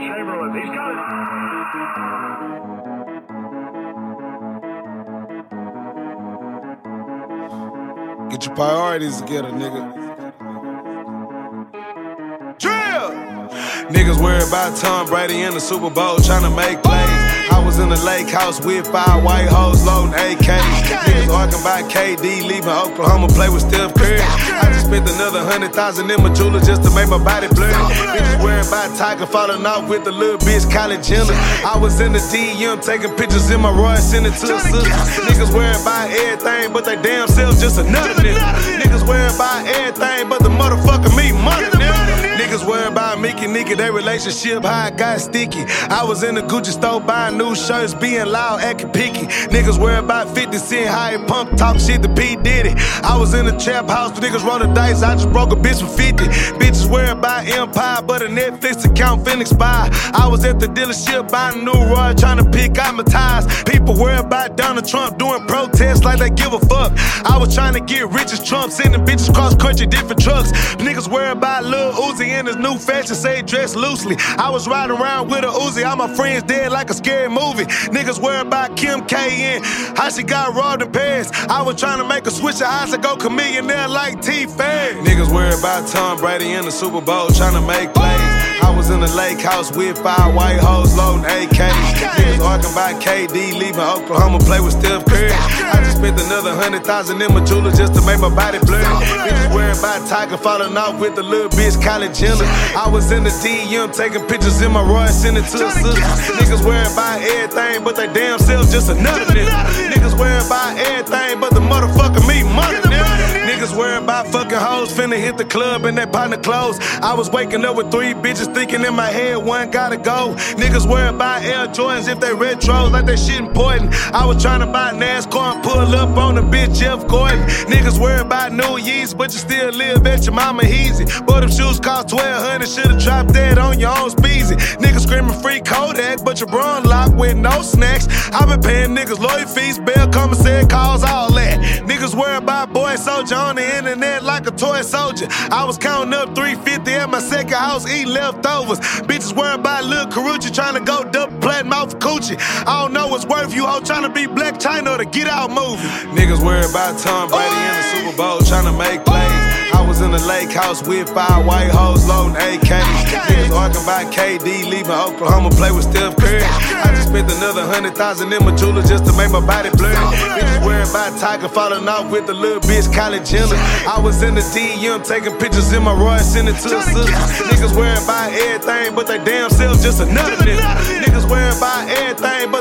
Chamberlain, he's got it. Get your priorities together, nigga. Drill! Niggas worried about Tom Brady in the Super Bowl trying to make plays. I was in the lake house with five white hoes loading AKs. Niggas arguing about KD leaving Oklahoma play with Steph Curry. I just spent another hundred thousand in my jeweler just to make my body blurry. Niggas about Tyga falling off with the little bitch Kylie Jenner. I was in the DM taking pictures in my Royce, sending to the sister. Niggas worried about everything but they damn self just another nigga. Niggas worried about everything but the Mickey Nicky, their relationship, it got sticky. I was in the Gucci store buying new shirts, being loud, acting picky. Niggas worry about 50 Cent, how he punk talk shit to P. Diddy. I was in the trap house, niggas roll the dice, I just broke a bitch for 50. Bitches worry about Empire, but a Netflix account finna expire. I was at the dealership buying new Roy, trying to pick out my ties. People worry about Donald Trump doing protests like they give a fuck. I was trying to get rich as Trump, sending bitches cross country, different trucks. Niggas worry about Lil Uzi in his new fashion, say dress loosely. I was riding around with a Uzi, all my friends dead like a scary movie. Niggas worry about Kim K and how she got robbed in Paris. I was trying to make a switch of eyes to go Chamillionaire like T Fed. Niggas worry about Tom Brady in the Super Bowl, trying to make plays. I was in the lake house with five white hoes loading AKs. Niggas arguing about KD leaving Oklahoma play with Steph Curry. I just spent another hundred thousand in my jeweler just to make my body blurry. Bitches worried about Tyga falling off with the little bitch Kylie Jenner. I was in the DM taking pictures in my Royce, sending to a sister. Niggas worried about everything but they damn self just another nigga. Niggas worried about everything but the motherfucker me money, nigga. Niggas worried about fucking hoes, finna hit the club in that partner clothes. I was waking up with three bitches thinking in my head, one gotta go. Niggas worried about Air Jordans if they retros like that shit important. I was trying to buy NASCAR and pull up on the bitch Jeff Gordon. Niggas worried about new yeast, but you still live at your mama easy. But them shoes cost 1200, should've dropped that on your own speezy. Niggas screaming free Kodak, but your brawn locked with no snacks. i been paying niggas lawyer fees, bail commissary calls, all that. Niggas worried about boy soldier on the internet like a toy soldier. I was counting up 350 at my second house, eating leftovers. Bitches worried about Lil Carucci trying to go double platinum off coochie. I don't know what's worth you hoe trying to be Blac Chyna or the Get Out movie. Niggas worried about Tom Brady in the Super Bowl trying to make. I was in the lake house with five white hoes loading AKs. Niggas arguing about KD leaving Oklahoma play with Steph Curry. I just spent another hundred thousand in my jeweler just to make my body blurry. Bitches worried about Tyga falling off with the little bitch Kylie Jenner. I was in the DM taking pictures in my Royce, sending to a sister. Niggas worried about everything but they damn self just another nigga. Niggas worried about everything but